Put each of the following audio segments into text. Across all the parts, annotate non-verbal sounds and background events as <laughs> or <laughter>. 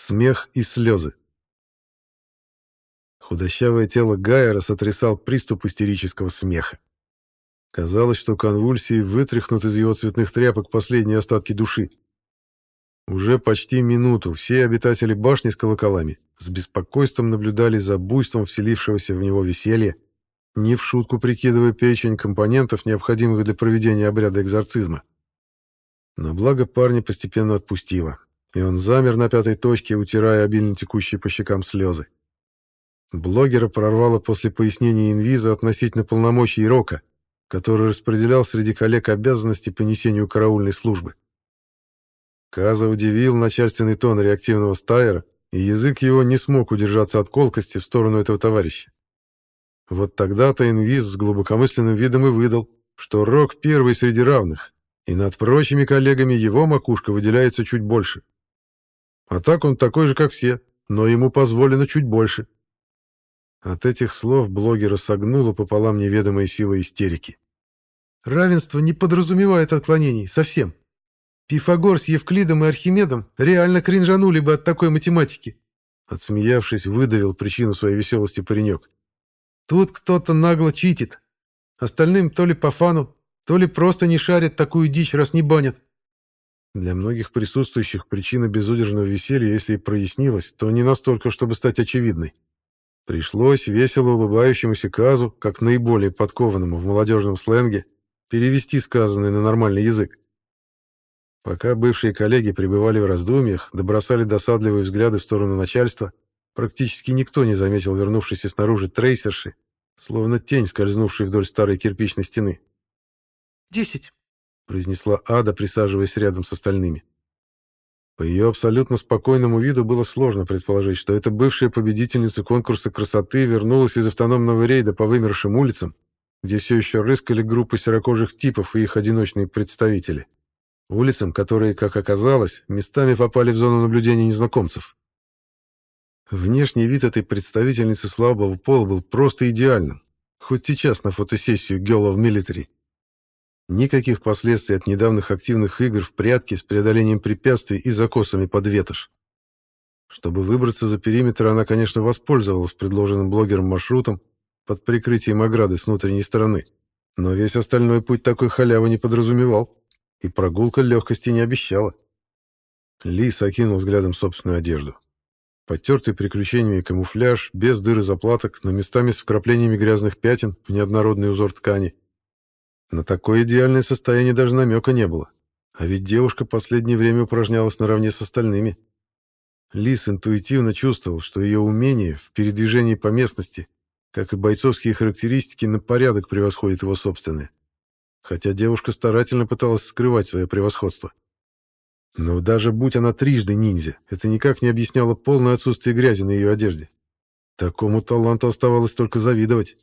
Смех и слезы. Худощавое тело Гайера сотрясал приступ истерического смеха. Казалось, что конвульсии вытряхнут из его цветных тряпок последние остатки души. Уже почти минуту все обитатели башни с колоколами с беспокойством наблюдали за буйством вселившегося в него веселья, не в шутку прикидывая перечень компонентов, необходимых для проведения обряда экзорцизма. Но благо парня постепенно отпустило, и он замер на пятой точке, утирая обильно текущие по щекам слезы. Блогера прорвало после пояснения инвиза относительно полномочий Рока, который распределял среди коллег обязанности по несению караульной службы. Каза удивил начальственный тон реактивного стайера, и язык его не смог удержаться от колкости в сторону этого товарища. Вот тогда-то инвиз с глубокомысленным видом и выдал, что Рок первый среди равных, и над прочими коллегами его макушка выделяется чуть больше. А так он такой же, как все, но ему позволено чуть больше. От этих слов блогера согнуло пополам неведомая сила истерики. Равенство не подразумевает отклонений, совсем. Пифагор с Евклидом и Архимедом реально кринжанули бы от такой математики. Отсмеявшись, выдавил причину своей веселости паренек. Тут кто-то нагло читит. Остальным то ли по фану, то ли просто не шарят такую дичь, раз не банят. Для многих присутствующих причина безудержного веселья, если и прояснилась, то не настолько, чтобы стать очевидной. Пришлось весело улыбающемуся Казу, как наиболее подкованному в молодежном сленге, перевести сказанное на нормальный язык. Пока бывшие коллеги пребывали в раздумьях, добросали досадливые взгляды в сторону начальства, практически никто не заметил вернувшейся снаружи трейсерши, словно тень, скользнувшей вдоль старой кирпичной стены. «Десять», — произнесла Ада, присаживаясь рядом с остальными. По ее абсолютно спокойному виду было сложно предположить, что эта бывшая победительница конкурса красоты вернулась из автономного рейда по вымершим улицам, где все еще рыскали группы серокожих типов и их одиночные представители. Улицам, которые, как оказалось, местами попали в зону наблюдения незнакомцев. Внешний вид этой представительницы слабого пола был просто идеальным, хоть сейчас на фотосессию Girl of Military. Никаких последствий от недавних активных игр в прятки с преодолением препятствий и закосами под ветошь. Чтобы выбраться за периметр, она, конечно, воспользовалась предложенным блогером маршрутом под прикрытием ограды с внутренней стороны. Но весь остальной путь такой халявы не подразумевал, и прогулка легкости не обещала. Лис окинул взглядом собственную одежду. Потертый приключениями камуфляж, без дыр и заплаток, но местами с вкраплениями грязных пятен в неоднородный узор ткани — на такое идеальное состояние даже намека не было. А ведь девушка последнее время упражнялась наравне с остальными. Лис интуитивно чувствовал, что ее умение в передвижении по местности, как и бойцовские характеристики, на порядок превосходит его собственные. Хотя девушка старательно пыталась скрывать свое превосходство. Но даже будь она трижды ниндзя, это никак не объясняло полное отсутствие грязи на ее одежде. Такому таланту оставалось только завидовать.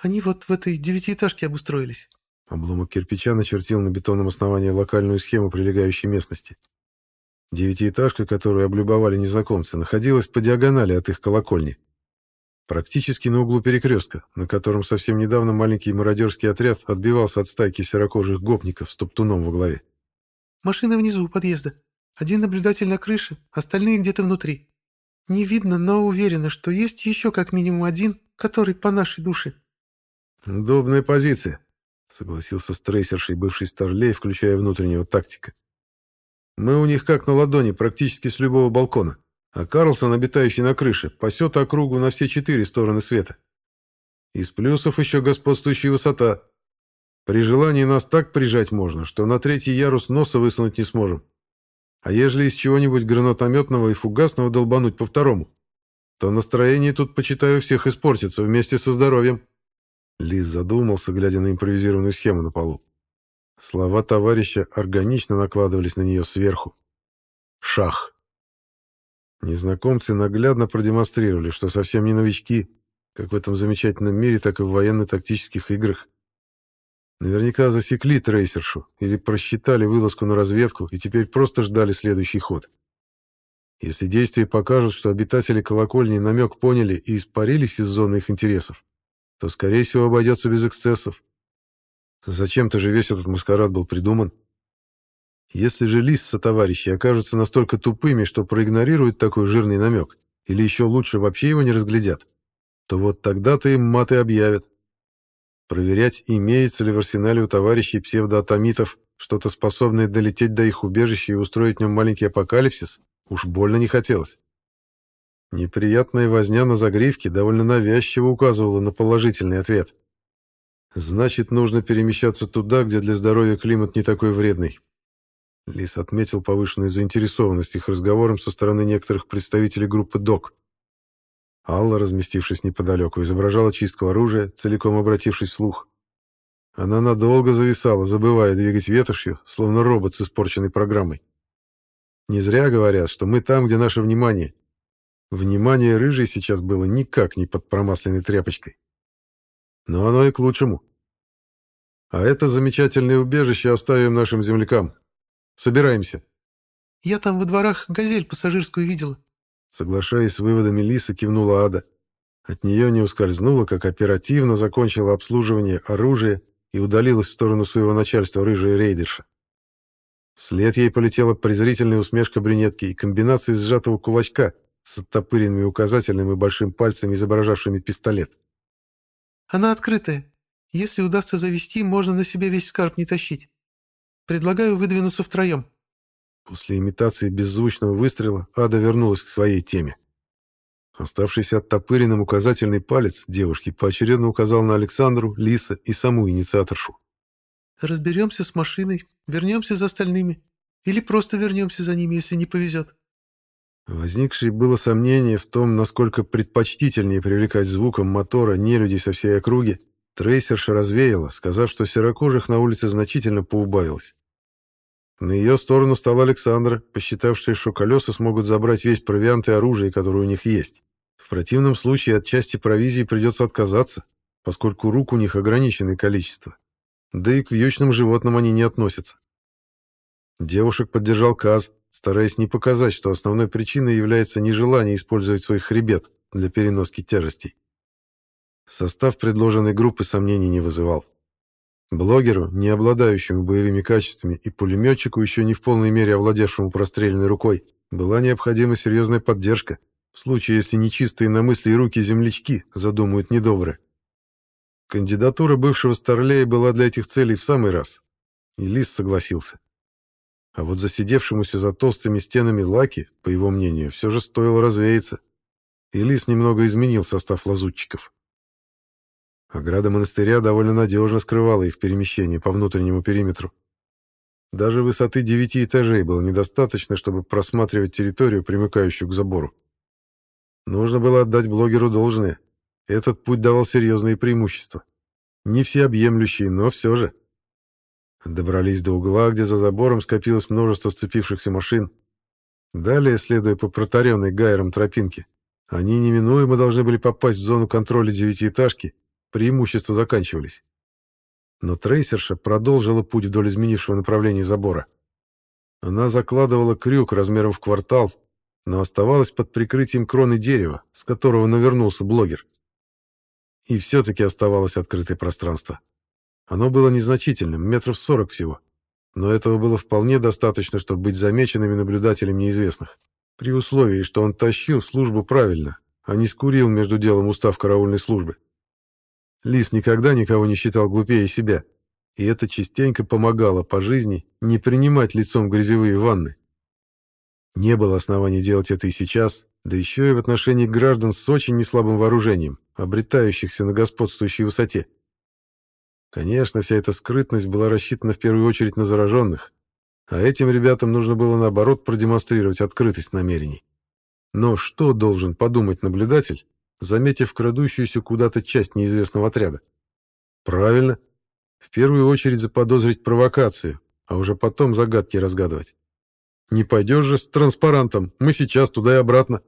Они вот в этой девятиэтажке обустроились. Обломок кирпича начертил на бетонном основании локальную схему прилегающей местности. Девятиэтажка, которую облюбовали незнакомцы, находилась по диагонали от их колокольни. Практически на углу перекрестка, на котором совсем недавно маленький мародерский отряд отбивался от стайки серокожих гопников с топтуном во главе. «Машина внизу, у подъезда. Один наблюдатель на крыше, остальные где-то внутри. Не видно, но уверена, что есть еще как минимум один, который по нашей душе. «Удобная позиция», — согласился с трейсершей бывший старлей, включая внутреннего тактика. «Мы у них как на ладони, практически с любого балкона, а Карлсон, обитающий на крыше, пасет округу на все четыре стороны света. Из плюсов еще господствующая высота. При желании нас так прижать можно, что на третий ярус носа высунуть не сможем. А ежели из чего-нибудь гранатометного и фугасного долбануть по второму, то настроение тут, почитаю, всех испортится вместе со здоровьем». Лис задумался, глядя на импровизированную схему на полу. Слова товарища органично накладывались на нее сверху. Шах. Незнакомцы наглядно продемонстрировали, что совсем не новички, как в этом замечательном мире, так и в военно-тактических играх. Наверняка засекли трейсершу или просчитали вылазку на разведку и теперь просто ждали следующий ход. Если действия покажут, что обитатели колокольни намек поняли и испарились из зоны их интересов, то, скорее всего, обойдется без эксцессов. Зачем-то же весь этот маскарад был придуман. Если же Лис со товарищи окажутся настолько тупыми, что проигнорируют такой жирный намек, или еще лучше вообще его не разглядят, то вот тогда-то им маты объявят. Проверять, имеется ли в арсенале у товарищей псевдоатомитов что-то способное долететь до их убежища и устроить в нем маленький апокалипсис, уж больно не хотелось. Неприятная возня на загривке довольно навязчиво указывала на положительный ответ. Значит, нужно перемещаться туда, где для здоровья климат не такой вредный. Лис отметил повышенную заинтересованность их разговором со стороны некоторых представителей группы ДОК. Алла, разместившись неподалеку, изображала чистку оружия, целиком обратившись вслух. Она надолго зависала, забывая двигать ветошью, словно робот с испорченной программой. Не зря говорят, что мы там, где наше внимание. Внимание рыжей сейчас было никак не под промасленной тряпочкой. Но оно и к лучшему. А это замечательное убежище оставим нашим землякам. Собираемся. Я там во дворах газель пассажирскую видела. Соглашаясь с выводами Лисы, кивнула Ада. От нее не ускользнуло, как оперативно закончила обслуживание оружия и удалилась в сторону своего начальства рыжая рейдерша. Вслед ей полетела презрительная усмешка брюнетки и комбинация сжатого кулачка с оттопыренными указательным и большим пальцами, изображавшими пистолет. «Она открытая. Если удастся завести, можно на себе весь скарб не тащить. Предлагаю выдвинуться втроем». После имитации беззвучного выстрела Ада вернулась к своей теме. Оставшийся оттопыренным указательный палец девушки поочередно указал на Александру, Лиса и саму инициаторшу. «Разберемся с машиной, вернемся за остальными. Или просто вернемся за ними, если не повезет». Возникшее было сомнение в том, насколько предпочтительнее привлекать звуком мотора нелюдей со всей округи, трейсерша развеяла, сказав, что серокожих на улице значительно поубавилось. На ее сторону стал Александр, посчитавший, что колеса смогут забрать весь провиант и оружие, которое у них есть. В противном случае от части провизии придется отказаться, поскольку рук у них ограниченное количество. Да и к вьючным животным они не относятся. Девушек поддержал Каз, стараясь не показать, что основной причиной является нежелание использовать свой хребет для переноски тяжестей. Состав предложенной группы сомнений не вызывал. Блогеру, не обладающему боевыми качествами, и пулеметчику, еще не в полной мере овладевшему простреленной рукой, была необходима серьезная поддержка, в случае, если нечистые на мысли и руки землячки задумают недоброе. Кандидатура бывшего Старлея была для этих целей в самый раз, и Лис согласился. А вот засидевшемуся за толстыми стенами Лаки, по его мнению, все же стоило развеяться, и Лис немного изменил состав лазутчиков. Ограда монастыря довольно надежно скрывала их перемещение по внутреннему периметру. Даже высоты девяти этажей было недостаточно, чтобы просматривать территорию, примыкающую к забору. Нужно было отдать блогеру должное. Этот путь давал серьезные преимущества. Не всеобъемлющие, но все же. Добрались до угла, где за забором скопилось множество сцепившихся машин. Далее, следуя по протаренной Гайером тропинке, они неминуемо должны были попасть в зону контроля девятиэтажки преимущества заканчивались. Но трейсерша продолжила путь вдоль изменившего направления забора. Она закладывала крюк размером в квартал, но оставалась под прикрытием кроны дерева, с которого навернулся блогер. И все-таки оставалось открытое пространство. Оно было незначительным, метров сорок всего. Но этого было вполне достаточно, чтобы быть замеченными наблюдателем неизвестных. При условии, что он тащил службу правильно, а не скурил между делом устав караульной службы. Лис никогда никого не считал глупее себя, и это частенько помогало по жизни не принимать лицом грязевые ванны. Не было оснований делать это и сейчас, да еще и в отношении граждан с очень неслабым вооружением, обретающихся на господствующей высоте. Конечно, вся эта скрытность была рассчитана в первую очередь на зараженных, а этим ребятам нужно было, наоборот, продемонстрировать открытость намерений. Но что должен подумать наблюдатель, заметив крадущуюся куда-то часть неизвестного отряда. Правильно. В первую очередь заподозрить провокацию, а уже потом загадки разгадывать. Не пойдешь же с транспарантом, мы сейчас туда и обратно.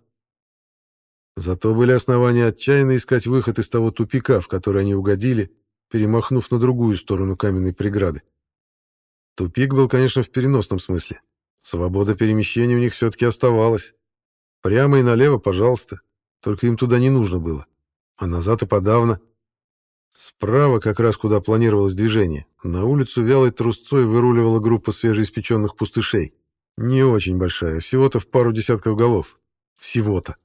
Зато были основания отчаянно искать выход из того тупика, в который они угодили, перемахнув на другую сторону каменной преграды. Тупик был, конечно, в переносном смысле. Свобода перемещения у них все-таки оставалась. Прямо и налево, пожалуйста, только им туда не нужно было. А назад и подавно. Справа, как раз куда планировалось движение, на улицу вялой трусцой выруливала группа свежеиспеченных пустышей. Не очень большая, всего-то в пару десятков голов. Всего-то.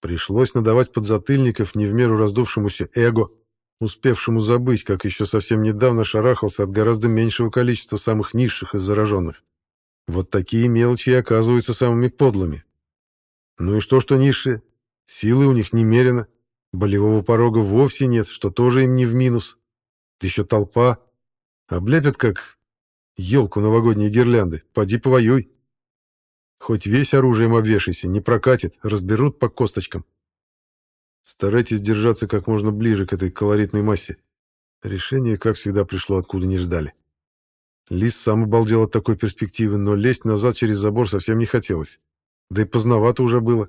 Пришлось надавать подзатыльников не в меру раздувшемуся эго, успевшему забыть, как еще совсем недавно шарахался от гораздо меньшего количества самых низших из зараженных. Вот такие мелочи и оказываются самыми подлыми. Ну и что, что низшие? Силы у них немерено, болевого порога вовсе нет, что тоже им не в минус. Да еще толпа. Облепят, как елку новогодние гирлянды. Поди повоюй. Хоть весь оружием обвешайся, не прокатит, разберут по косточкам. Старайтесь держаться как можно ближе к этой колоритной массе. Решение, как всегда, пришло откуда не ждали. Лис сам обалдел от такой перспективы, но лезть назад через забор совсем не хотелось. Да и поздновато уже было.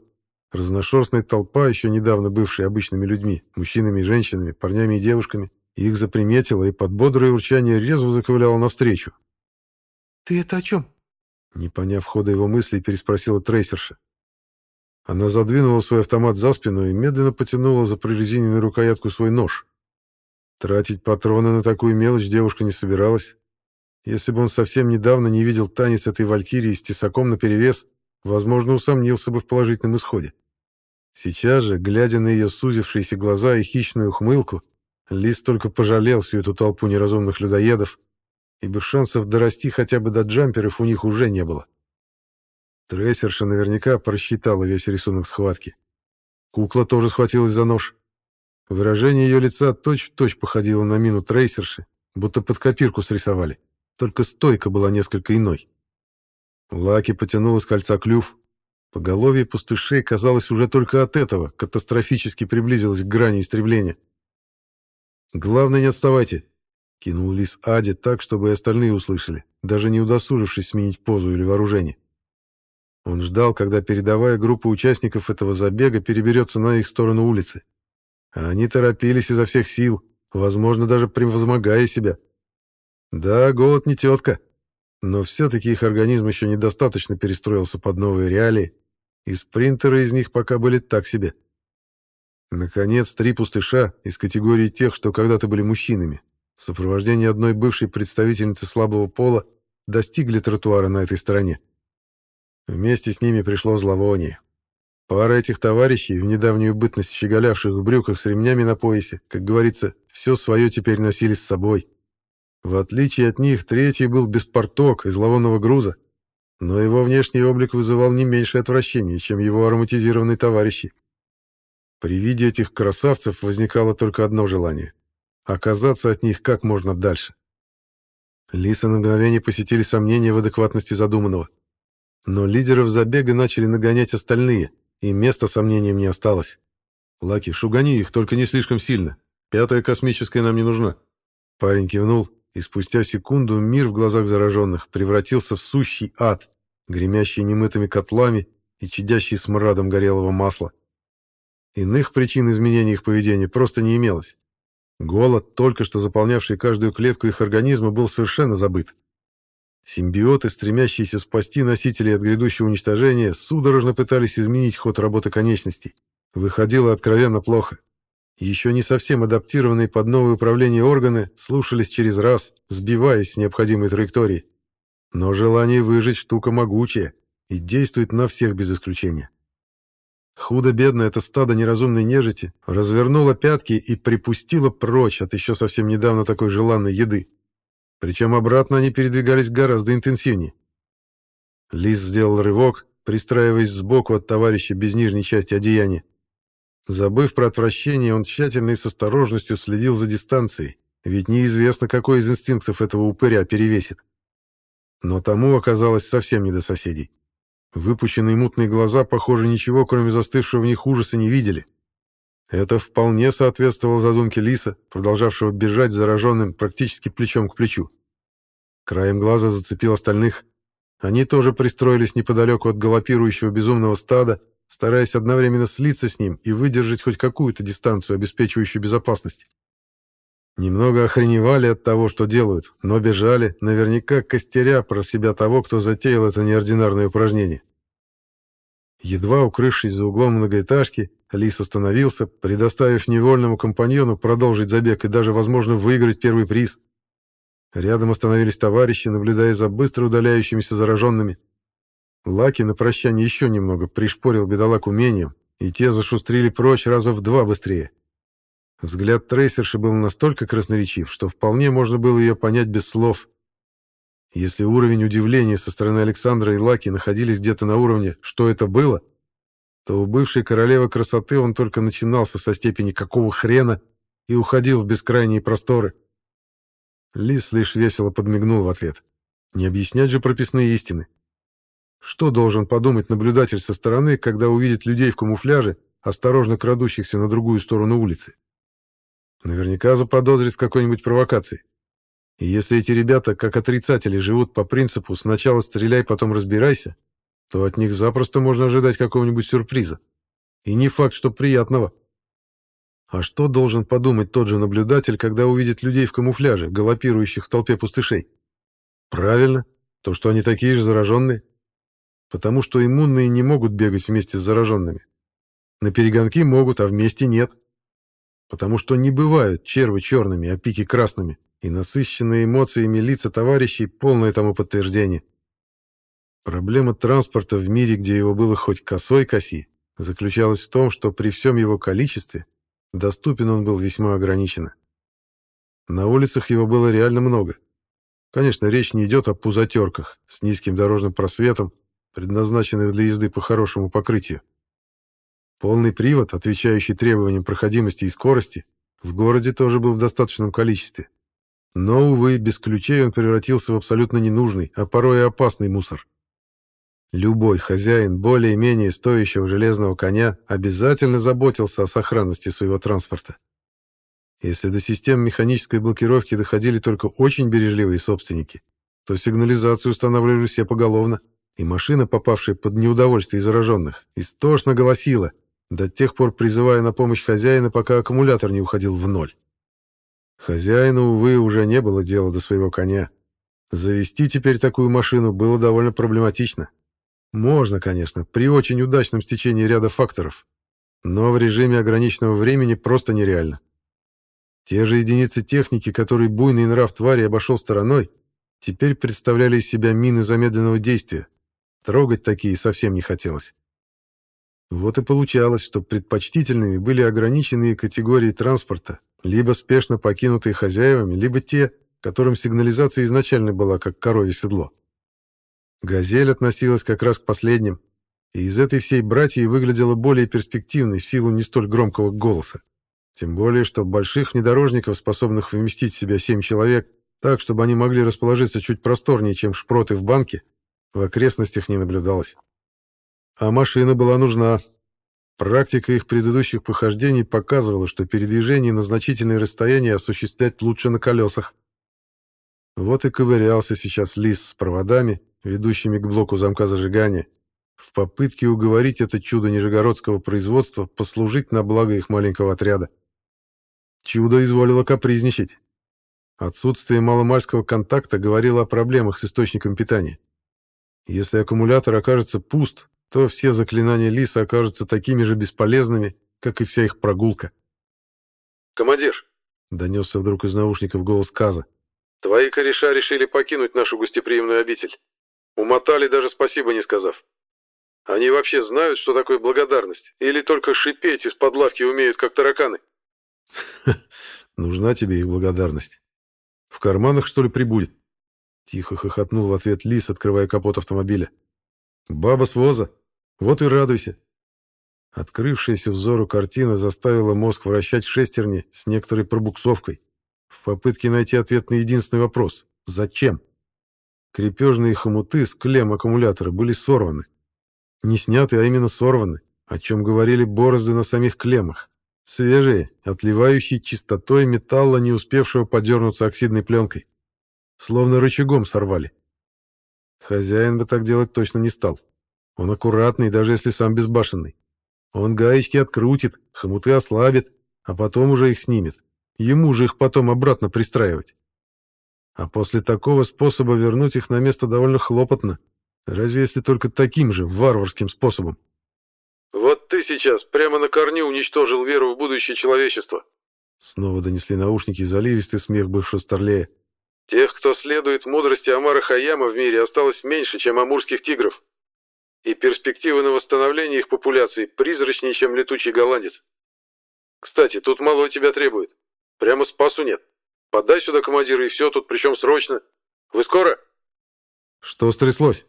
Разношерстная толпа, еще недавно бывшая обычными людьми, мужчинами и женщинами, парнями и девушками, их заприметила и под бодрое урчание резво заковыляла навстречу. «Ты это о чем?» Не поняв хода его мыслей, переспросила трейсерша. Она задвинула свой автомат за спину и медленно потянула за прорезиненную рукоятку свой нож. Тратить патроны на такую мелочь девушка не собиралась. Если бы он совсем недавно не видел танец этой валькирии с тесаком наперевес, возможно, усомнился бы в положительном исходе. Сейчас же, глядя на ее сузившиеся глаза и хищную ухмылку, Лис только пожалел всю эту толпу неразумных людоедов, ибо шансов дорасти хотя бы до джамперов у них уже не было. Трейсерша наверняка просчитала весь рисунок схватки. Кукла тоже схватилась за нож. Выражение ее лица точь-в-точь точь походило на мину трейсерши, будто под копирку срисовали. Только стойка была несколько иной. Лаки потянул из кольца клюв. Поголовье пустышей, казалось, уже только от этого катастрофически приблизилось к грани истребления. «Главное, не отставайте!» — кинул лис Аде так, чтобы и остальные услышали, даже не удосужившись сменить позу или вооружение. Он ждал, когда передовая группа участников этого забега переберется на их сторону улицы. А они торопились изо всех сил, возможно, даже превозмогая себя. Да, голод не тетка, но все-таки их организм еще недостаточно перестроился под новые реалии, и спринтеры из них пока были так себе. Наконец, три пустыша из категории тех, что когда-то были мужчинами, в сопровождении одной бывшей представительницы слабого пола, достигли тротуара на этой стороне. Вместе с ними пришло зловоние. Пара этих товарищей, в недавнюю бытность щеголявших в брюках с ремнями на поясе, как говорится, все свое теперь носили с собой. В отличие от них, третий был без порток и зловонного груза, но его внешний облик вызывал не меньшее отвращение, чем его ароматизированные товарищи. При виде этих красавцев возникало только одно желание — оказаться от них как можно дальше. Лиса на мгновение посетили сомнения в адекватности задуманного. Но лидеров забега начали нагонять остальные, и места сомнениям не осталось. «Лаки, шугани их, только не слишком сильно. Пятая космическая нам не нужна». Парень кивнул, и спустя секунду мир в глазах зараженных превратился в сущий ад, гремящий немытыми котлами и чадящий смрадом горелого масла. Иных причин изменения их поведения просто не имелось. Голод, только что заполнявший каждую клетку их организма, был совершенно забыт. Симбиоты, стремящиеся спасти носителей от грядущего уничтожения, судорожно пытались изменить ход работы конечностей. Выходило откровенно плохо. Еще не совсем адаптированные под новое управление органы слушались через раз, сбиваясь с необходимой траектории. Но желание выжить штука могучая и действует на всех без исключения. Худо-бедно это стадо неразумной нежити развернуло пятки и припустило прочь от еще совсем недавно такой желанной еды. Причем обратно они передвигались гораздо интенсивнее. Лис сделал рывок, пристраиваясь сбоку от товарища без нижней части одеяния. Забыв про отвращение, он тщательно и с осторожностью следил за дистанцией, ведь неизвестно, какой из инстинктов этого упыря перевесит. Но тому оказалось совсем не до соседей. Выпущенные мутные глаза, похоже, ничего, кроме застывшего в них ужаса, не видели. Это вполне соответствовало задумке Лиса, продолжавшего бежать зараженным практически плечом к плечу. Краем глаза зацепил остальных. Они тоже пристроились неподалеку от галопирующего безумного стада, стараясь одновременно слиться с ним и выдержать хоть какую-то дистанцию, обеспечивающую безопасность. Немного охреневали от того, что делают, но бежали, наверняка костеря про себя того, кто затеял это неординарное упражнение. Едва укрывшись за углом многоэтажки, Лис остановился, предоставив невольному компаньону продолжить забег и даже, возможно, выиграть первый приз. Рядом остановились товарищи, наблюдая за быстро удаляющимися зараженными. Лаки на прощание еще немного пришпорил бедолаг умением, и те зашустрили прочь раза в два быстрее. Взгляд трейсерши был настолько красноречив, что вполне можно было ее понять без слов. Если уровень удивления со стороны Александра и Лаки находились где-то на уровне «что это было?», то у бывшей королевы красоты он только начинался со степени «какого хрена?» и уходил в бескрайние просторы. Лис лишь весело подмигнул в ответ. Не объяснять же прописные истины. Что должен подумать наблюдатель со стороны, когда увидит людей в камуфляже, осторожно крадущихся на другую сторону улицы? Наверняка заподозрит какой-нибудь провокации. Если эти ребята, как отрицатели, живут по принципу «сначала стреляй, потом разбирайся», то от них запросто можно ожидать какого-нибудь сюрприза. И не факт, что приятного. А что должен подумать тот же наблюдатель, когда увидит людей в камуфляже, галопирующих в толпе пустышей? Правильно, то, что они такие же зараженные. Потому что иммунные не могут бегать вместе с зараженными. На перегонки могут, а вместе нет потому что не бывают червы черными, а пики красными, и насыщенные эмоциями лица товарищей — полное тому подтверждение. Проблема транспорта в мире, где его было хоть косой коси, заключалась в том, что при всем его количестве доступен он был весьма ограниченно. На улицах его было реально много. Конечно, речь не идет о пузатерках с низким дорожным просветом, предназначенных для езды по хорошему покрытию. Полный привод, отвечающий требованиям проходимости и скорости, в городе тоже был в достаточном количестве. Но, увы, без ключей он превратился в абсолютно ненужный, а порой и опасный мусор. Любой хозяин более-менее стоящего железного коня обязательно заботился о сохранности своего транспорта. Если до систем механической блокировки доходили только очень бережливые собственники, то сигнализацию устанавливали все поголовно, и машина, попавшая под неудовольствие зараженных, истошно голосила, до тех пор призывая на помощь хозяина, пока аккумулятор не уходил в ноль. Хозяину, увы, уже не было дела до своего коня. Завести теперь такую машину было довольно проблематично. Можно, конечно, при очень удачном стечении ряда факторов, но в режиме ограниченного времени просто нереально. Те же единицы техники, которые буйный нрав твари обошел стороной, теперь представляли из себя мины замедленного действия. Трогать такие совсем не хотелось. Вот и получалось, что предпочтительными были ограниченные категории транспорта, либо спешно покинутые хозяевами, либо те, которым сигнализация изначально была как коровье седло. «Газель» относилась как раз к последним, и из этой всей братьи выглядела более перспективной в силу не столь громкого голоса. Тем более, что больших внедорожников, способных вместить в себя семь человек, так, чтобы они могли расположиться чуть просторнее, чем шпроты в банке, в окрестностях не наблюдалось. А машина была нужна. Практика их предыдущих похождений показывала, что передвижение на значительные расстояния осуществлять лучше на колесах. Вот и ковырялся сейчас лис с проводами, ведущими к блоку замка зажигания, в попытке уговорить это чудо нижегородского производства послужить на благо их маленького отряда. Чудо изволило капризничать. Отсутствие маломальского контакта говорило о проблемах с источником питания. Если аккумулятор окажется пуст, то все заклинания Лиса окажутся такими же бесполезными, как и вся их прогулка. «Командир!» — донесся вдруг из наушников голос Каза. «Твои кореша решили покинуть нашу гостеприимную обитель. Умотали, даже спасибо не сказав. Они вообще знают, что такое благодарность? Или только шипеть из-под лавки умеют, как тараканы?» <laughs> «Нужна тебе их благодарность. В карманах, что ли, прибудет?» Тихо хохотнул в ответ Лис, открывая капот автомобиля. «Баба с воза? Вот и радуйся. Открывшаяся взору картина заставила мозг вращать шестерни с некоторой пробуксовкой в попытке найти ответ на единственный вопрос — зачем? Крепежные хомуты с клем аккумулятора были сорваны. Не сняты, а именно сорваны, о чем говорили борозды на самих клеммах. Свежие, отливающие чистотой металла, не успевшего подернуться оксидной пленкой. Словно рычагом сорвали. Хозяин бы так делать точно не стал. Он аккуратный, даже если сам безбашенный. Он гаечки открутит, хомуты ослабит, а потом уже их снимет. Ему же их потом обратно пристраивать. А после такого способа вернуть их на место довольно хлопотно. Разве если только таким же, варварским способом. ты сейчас прямо на корню уничтожил веру в будущее человечества. Снова донесли наушники заливистый смех бывшего старлея. Тех, кто следует мудрости Амара Хаяма в мире, осталось меньше, чем амурских тигров. И перспективы на восстановление их популяции призрачнее, чем летучий голландец. Кстати, тут мало тебя требует. Прямо спасу нет. Подай сюда командира, и все тут, причем срочно. Вы скоро?» «Что стряслось?»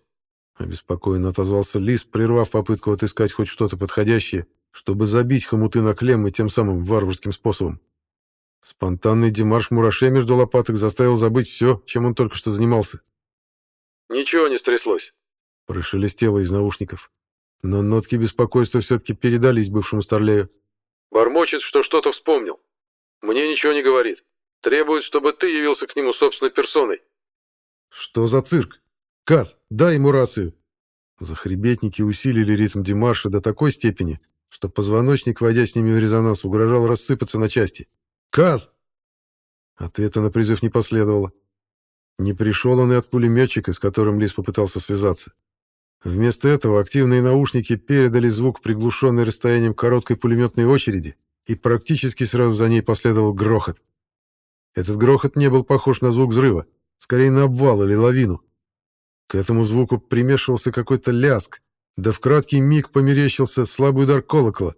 Обеспокоенно отозвался Лис, прервав попытку отыскать хоть что-то подходящее, чтобы забить хомуты на клеммы тем самым варварским способом. Спонтанный демарш мураше между лопаток заставил забыть все, чем он только что занимался. «Ничего не стряслось», — прошелестело из наушников. Но нотки беспокойства все-таки передались бывшему старлею. «Бормочет, что что-то вспомнил. Мне ничего не говорит. Требует, чтобы ты явился к нему собственной персоной». «Что за цирк? Каз, дай ему рацию!» Захребетники усилили ритм Димарша до такой степени, что позвоночник, войдя с ними в резонанс, угрожал рассыпаться на части. «Каз!» Ответа на призыв не последовало. Не пришел он и от пулеметчика, с которым Лис попытался связаться. Вместо этого активные наушники передали звук, приглушенный расстоянием короткой пулеметной очереди, и практически сразу за ней последовал грохот. Этот грохот не был похож на звук взрыва, скорее на обвал или лавину. К этому звуку примешивался какой-то ляск, да в краткий миг померещился слабый удар колокола.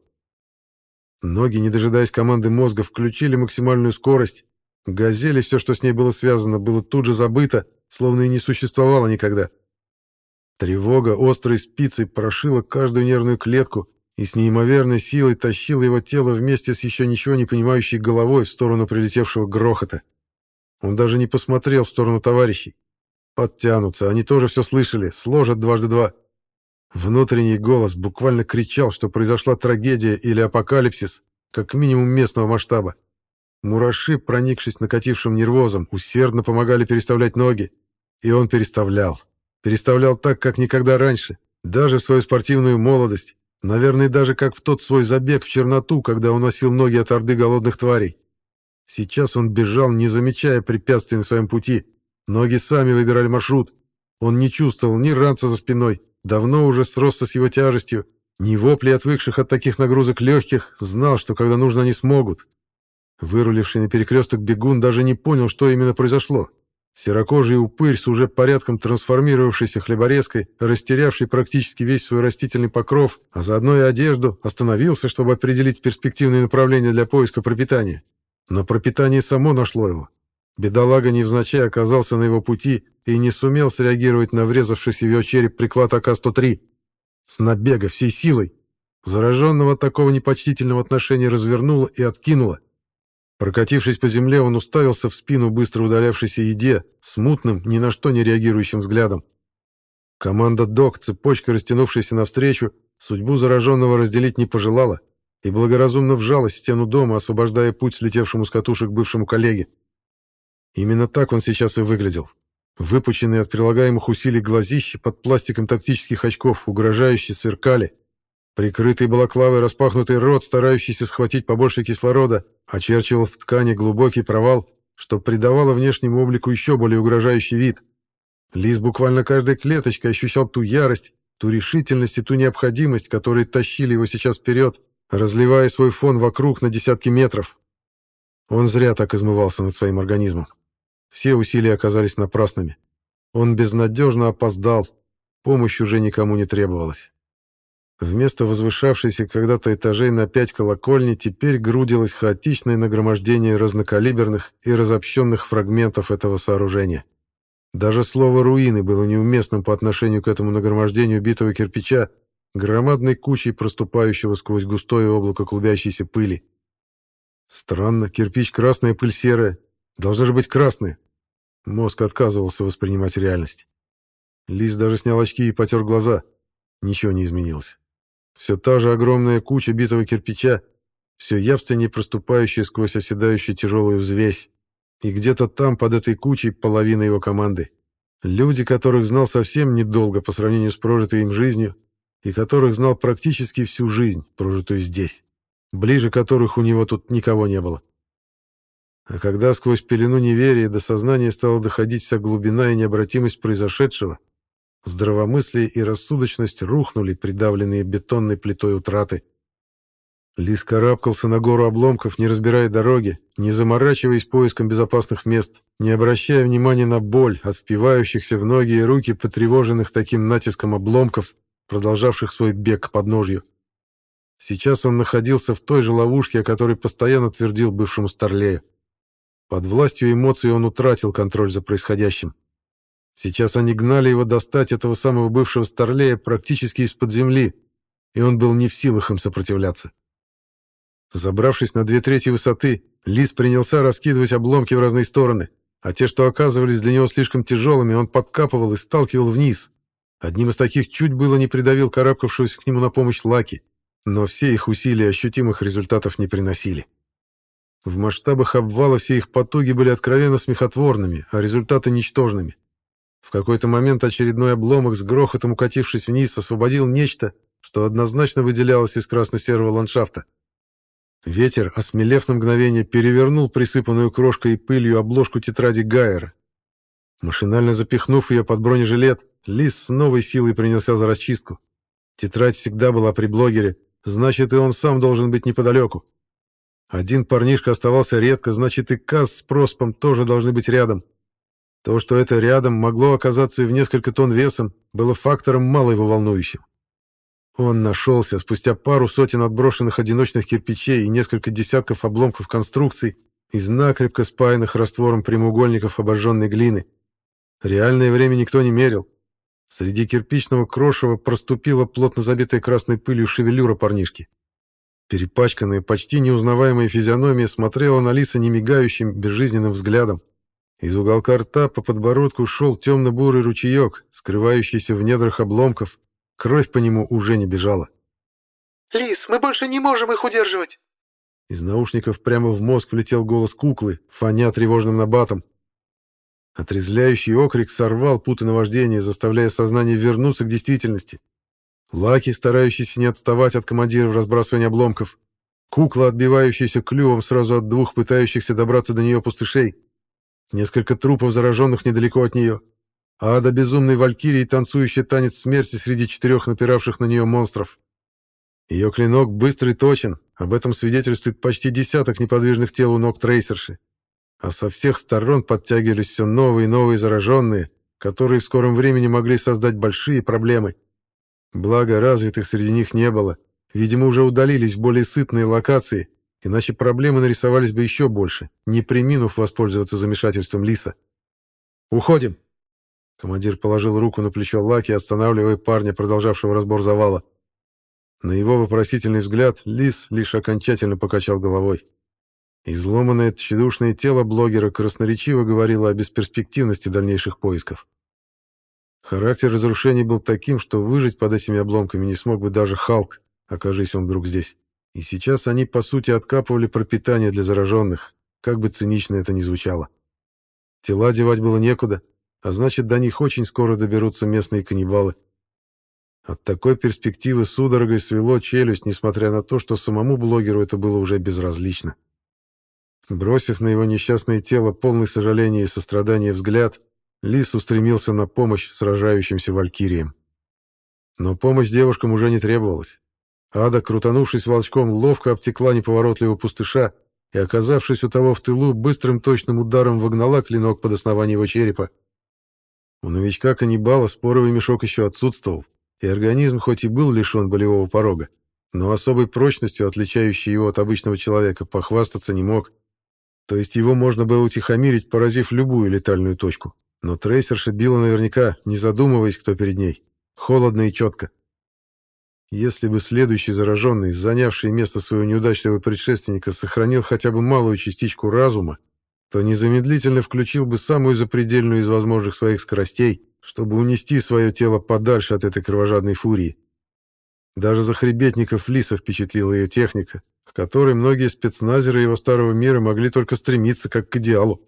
Ноги, не дожидаясь команды мозга, включили максимальную скорость. Газели все, что с ней было связано, было тут же забыто, словно и не существовало никогда. Тревога острой спицей прошила каждую нервную клетку и с неимоверной силой тащила его тело вместе с еще ничего не понимающей головой в сторону прилетевшего грохота. Он даже не посмотрел в сторону товарищей. Подтянутся, они тоже все слышали, сложат дважды два. Внутренний голос буквально кричал, что произошла трагедия или апокалипсис, как минимум местного масштаба. Мураши, проникшись накатившим нервозом, усердно помогали переставлять ноги. И он переставлял. Переставлял так, как никогда раньше, даже в свою спортивную молодость. Наверное, даже как в тот свой забег в черноту, когда он носил ноги от орды голодных тварей. Сейчас он бежал, не замечая препятствий на своем пути. Ноги сами выбирали маршрут. Он не чувствовал ни ранца за спиной, давно уже сросся с его тяжестью, ни вопли отвыкших от таких нагрузок легких, знал, что когда нужно, они смогут. Выруливший на перекресток бегун даже не понял, что именно произошло. Серокожий упырь с уже порядком трансформировавшейся хлеборезкой, растерявший практически весь свой растительный покров, а заодно и одежду, остановился, чтобы определить перспективные направления для поиска пропитания. Но пропитание само нашло его. Бедолага невзначай оказался на его пути и не сумел среагировать на врезавшийся в его череп приклад АК-103. С набега, всей силой. Зараженного от такого непочтительного отношения развернуло и откинуло. Прокатившись по земле, он уставился в спину быстро удалявшейся еде, смутным, ни на что не реагирующим взглядом. Команда ДОК, цепочкой растянувшаяся навстречу, судьбу зараженного разделить не пожелала и благоразумно вжалась в стену дома, освобождая путь слетевшему с катушек бывшему коллеге. Именно так он сейчас и выглядел. Выпученные от прилагаемых усилий глазищи под пластиком тактических очков угрожающе сверкали. Прикрытый балаклавой распахнутый рот, старающийся схватить побольше кислорода, очерчивал в ткани глубокий провал, что придавало внешнему облику еще более угрожающий вид. Лис буквально каждой клеточкой ощущал ту ярость, ту решительность и ту необходимость, которые тащили его сейчас вперед, разливая свой фон вокруг на десятки метров. Он зря так измывался над своим организмом. Все усилия оказались напрасными. Он безнадежно опоздал, помощь уже никому не требовалась. Вместо возвышавшейся когда-то этажей на пять колокольни теперь грудилось хаотичное нагромождение разнокалиберных и разобщенных фрагментов этого сооружения. Даже слово «руины» было неуместным по отношению к этому нагромождению битого кирпича, громадной кучей проступающего сквозь густое облако клубящейся пыли. Странно, кирпич красная, пыль серая. Должна же быть красная. Мозг отказывался воспринимать реальность. Лис даже снял очки и потер глаза. Ничего не изменилось. Все та же огромная куча битого кирпича, все явственнее проступающая сквозь оседающую тяжелую взвесь. И где-то там, под этой кучей, половина его команды. Люди, которых знал совсем недолго по сравнению с прожитой им жизнью, и которых знал практически всю жизнь, прожитую здесь, ближе которых у него тут никого не было. А когда сквозь пелену неверия до сознания стала доходить вся глубина и необратимость произошедшего, Здравомыслие и рассудочность рухнули, придавленные бетонной плитой утраты. Лис карабкался на гору обломков, не разбирая дороги, не заморачиваясь поиском безопасных мест, не обращая внимания на боль от впивающихся в ноги и руки, потревоженных таким натиском обломков, продолжавших свой бег к подножью. Сейчас он находился в той же ловушке, о которой постоянно твердил бывшему Старлею. Под властью эмоций он утратил контроль за происходящим. Сейчас они гнали его достать этого самого бывшего Старлея практически из-под земли, и он был не в силах им сопротивляться. Забравшись на две трети высоты, Лис принялся раскидывать обломки в разные стороны, а те, что оказывались для него слишком тяжелыми, он подкапывал и сталкивал вниз. Одним из таких чуть было не придавил карабкавшегося к нему на помощь Лаки, но все их усилия ощутимых результатов не приносили. В масштабах обвала все их потуги были откровенно смехотворными, а результаты ничтожными. В какой-то момент очередной обломок с грохотом укатившись вниз освободил нечто, что однозначно выделялось из красно-серого ландшафта. Ветер, осмелев на мгновение, перевернул присыпанную крошкой и пылью обложку тетради Гайера. Машинально запихнув ее под бронежилет, Лис с новой силой принялся за расчистку. Тетрадь всегда была при блогере, значит, и он сам должен быть неподалеку. Один парнишка оставался редко, значит, и Каз с Проспом тоже должны быть рядом. То, что это рядом могло оказаться и в несколько тонн весом, было фактором мало его волнующим. Он нашелся спустя пару сотен отброшенных одиночных кирпичей и несколько десятков обломков конструкций из накрепко спаянных раствором прямоугольников обожженной глины. Реальное время никто не мерил. Среди кирпичного крошева проступила плотно забитая красной пылью шевелюра парнишки. Перепачканная, почти неузнаваемая физиономия смотрела на Лиса немигающим, безжизненным взглядом. Из уголка рта по подбородку шел темно-бурый ручеек, скрывающийся в недрах обломков, Кровь по нему уже не бежала. «Лис, мы больше не можем их удерживать!» Из наушников прямо в мозг влетел голос куклы, фоня тревожным набатом. Отрезляющий окрик сорвал путы наваждения, заставляя сознание вернуться к действительности. Лаки, старающийся не отставать от командира в разбрасывании обломков. Кукла, отбивающаяся клювом сразу от двух пытающихся добраться до нее пустышей. Несколько трупов, зараженных недалеко от нее а до безумной валькирии танцующий танец смерти среди четырех напиравших на нее монстров. Ее клинок быстрый и точен, об этом свидетельствует почти десяток неподвижных тел у ног трейсерши. А со всех сторон подтягивались все новые и новые зараженные, которые в скором времени могли создать большие проблемы. Благо, развитых среди них не было. Видимо, уже удалились в более сытные локации, иначе проблемы нарисовались бы еще больше, не приминув воспользоваться замешательством Лиса. «Уходим!» Командир положил руку на плечо Лаки, останавливая парня, продолжавшего разбор завала. На его вопросительный взгляд Лис лишь окончательно покачал головой. Изломанное тщедушное тело блогера красноречиво говорило о бесперспективности дальнейших поисков. Характер разрушений был таким, что выжить под этими обломками не смог бы даже Халк, окажись он вдруг здесь. И сейчас они, по сути, откапывали пропитание для зараженных, как бы цинично это ни звучало. Тела девать было некуда, а значит, до них очень скоро доберутся местные каннибалы. От такой перспективы судорогой свело челюсть, несмотря на то, что самому блогеру это было уже безразлично. Бросив на его несчастное тело полный сожаления и сострадания взгляд, Лис устремился на помощь сражающимся валькириям. Но помощь девушкам уже не требовалась. Ада, крутанувшись волчком, ловко обтекла неповоротливого пустыша и, оказавшись у того в тылу, быстрым точным ударом вогнала клинок под основание его черепа. У новичка-каннибала споровый мешок еще отсутствовал, и организм хоть и был лишен болевого порога, но особой прочностью, отличающей его от обычного человека, похвастаться не мог. То есть его можно было утихомирить, поразив любую летальную точку. Но трейсерша била наверняка, не задумываясь, кто перед ней. Холодно и четко. Если бы следующий зараженный, занявший место своего неудачливого предшественника, сохранил хотя бы малую частичку разума, то незамедлительно включил бы самую запредельную из возможных своих скоростей, чтобы унести свое тело подальше от этой кровожадной фурии. Даже захребетников Лиса впечатлила ее техника, к которой многие спецназеры его старого мира могли только стремиться как к идеалу.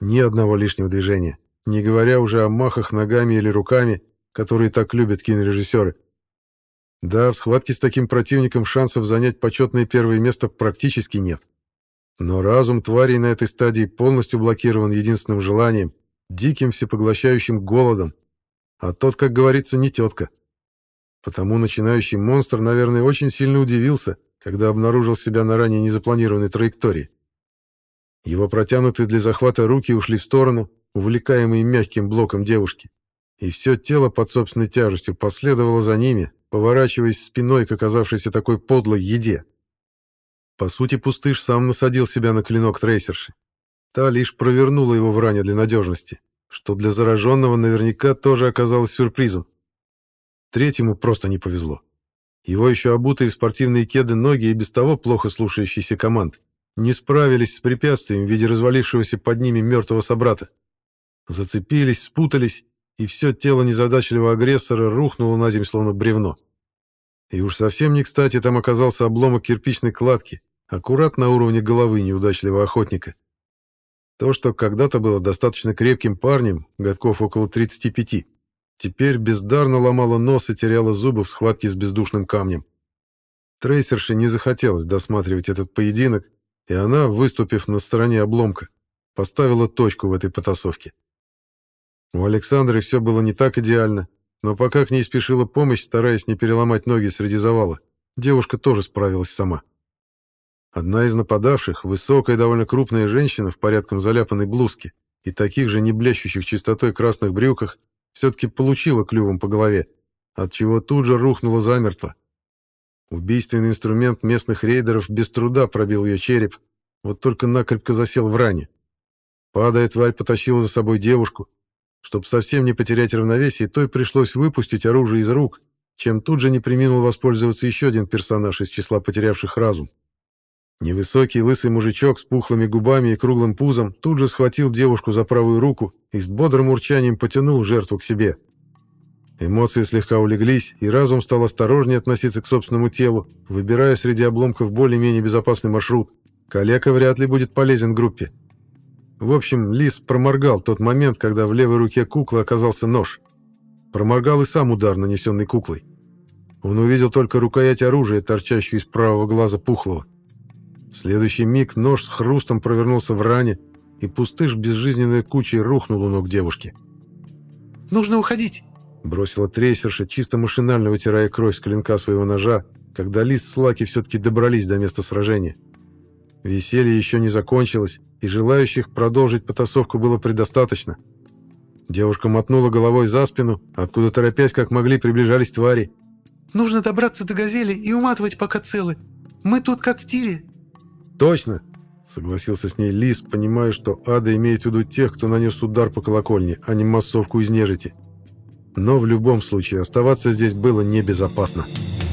Ни одного лишнего движения, не говоря уже о махах ногами или руками, которые так любят кинорежиссеры. Да, в схватке с таким противником шансов занять почетное первое место практически нет. Но разум тварей на этой стадии полностью блокирован единственным желанием — диким всепоглощающим голодом. а тот, как говорится, не тетка. Потому начинающий монстр, наверное, очень сильно удивился, когда обнаружил себя на ранее незапланированной траектории. Его протянутые для захвата руки ушли в сторону, увлекаемые мягким блоком девушки, и все тело под собственной тяжестью последовало за ними, поворачиваясь спиной к оказавшейся такой подлой еде. По сути, пустыш сам насадил себя на клинок трейсерши. Та лишь провернула его в ране для надежности, что для зараженного наверняка тоже оказалось сюрпризом. Третьему просто не повезло. Его еще обутые в спортивные кеды ноги и без того плохо слушающиеся команд не справились с препятствием в виде развалившегося под ними мертвого собрата. Зацепились, спутались, и все тело незадачливого агрессора рухнуло на землю словно бревно. И уж совсем не кстати там оказался обломок кирпичной кладки, аккурат на уровне головы неудачливого охотника. То, что когда-то было достаточно крепким парнем, годков около 35, теперь бездарно ломало нос и теряло зубы в схватке с бездушным камнем. Трейсерше не захотелось досматривать этот поединок, и она, выступив на стороне обломка, поставила точку в этой потасовке. У Александры все было не так идеально, но пока к ней спешила помощь, стараясь не переломать ноги среди завала, девушка тоже справилась сама. Одна из нападавших, высокая довольно крупная женщина в порядком заляпанной блузке и таких же не блещущих чистотой красных брюках, все-таки получила клювом по голове, от чего тут же рухнула замертво. Убийственный инструмент местных рейдеров без труда пробил ее череп, вот только накрепко засел в ране. Падая, тварь потащила за собой девушку, чтобы совсем не потерять равновесие, той пришлось выпустить оружие из рук, чем тут же не приминул воспользоваться еще один персонаж из числа потерявших разум. Невысокий лысый мужичок с пухлыми губами и круглым пузом тут же схватил девушку за правую руку и с бодрым урчанием потянул жертву к себе. Эмоции слегка улеглись, и разум стал осторожнее относиться к собственному телу, выбирая среди обломков более-менее безопасный маршрут. Калека вряд ли будет полезен группе. В общем, Лис проморгал тот момент, когда в левой руке куклы оказался нож. Проморгал и сам удар, нанесенный куклой. Он увидел только рукоять оружия, торчащую из правого глаза пухлого. В следующий миг нож с хрустом провернулся в ране, и пустыш безжизненной кучей рухнул у ног девушки. «Нужно уходить!» Бросила трейсерша, чисто машинально вытирая кровь с клинка своего ножа, когда Лис с Лаки все-таки добрались до места сражения. Веселье еще не закончилось, и желающих продолжить потасовку было предостаточно. Девушка мотнула головой за спину, откуда, торопясь, как могли, приближались твари. «Нужно добраться до газели и уматывать, пока целы. Мы тут как в тире». «Точно!» — согласился с ней Лис, понимая, что ада имеет в виду тех, кто нанес удар по колокольне, а не массовку из нежити. Но в любом случае оставаться здесь было небезопасно. «Небезопасно».